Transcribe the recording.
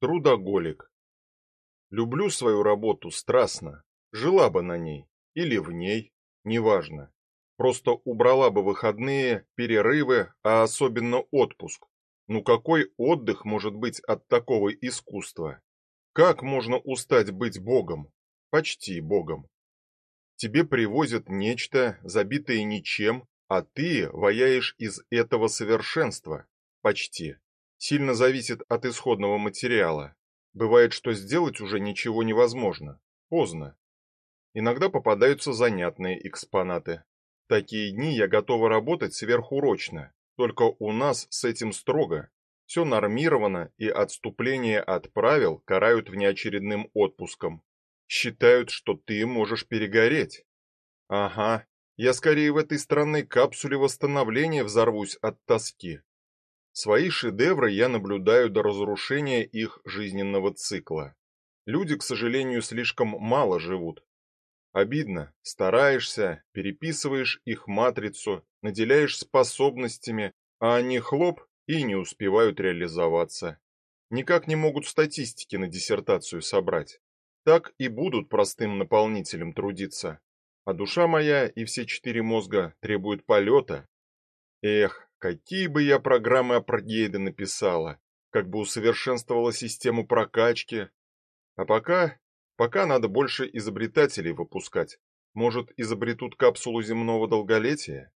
Трудоголик. Люблю свою работу страстно. Жила бы на ней или в ней, неважно. Просто убрала бы выходные, перерывы, а особенно отпуск. Ну какой отдых может быть от такого искусства? Как можно устать быть богом? Почти богом. Тебе привозят нечто, забитое ничем, а ты ваяешь из этого совершенства. Почти сильно зависит от исходного материала. Бывает, что сделать уже ничего невозможно. Поздно. Иногда попадаются занятные экспонаты. В такие дни я готова работать сверхурочно. Только у нас с этим строго. Все нормировано, и отступление от правил карают внеочередным отпуском. Считают, что ты можешь перегореть. Ага, я скорее в этой странной капсуле восстановления взорвусь от тоски. Свои шедевры я наблюдаю до разрушения их жизненного цикла. Люди, к сожалению, слишком мало живут. Обидно, стараешься, переписываешь их матрицу, наделяешь способностями, а они хлоп и не успевают реализоваться. Никак не могут статистики на диссертацию собрать. Так и будут простым наполнителем трудиться. А душа моя и все четыре мозга требуют полета. Эх, Какие бы я программы апартеида написала, как бы усовершенствовала систему прокачки. А пока, пока надо больше изобретателей выпускать. Может, изобретут капсулу земного долголетия?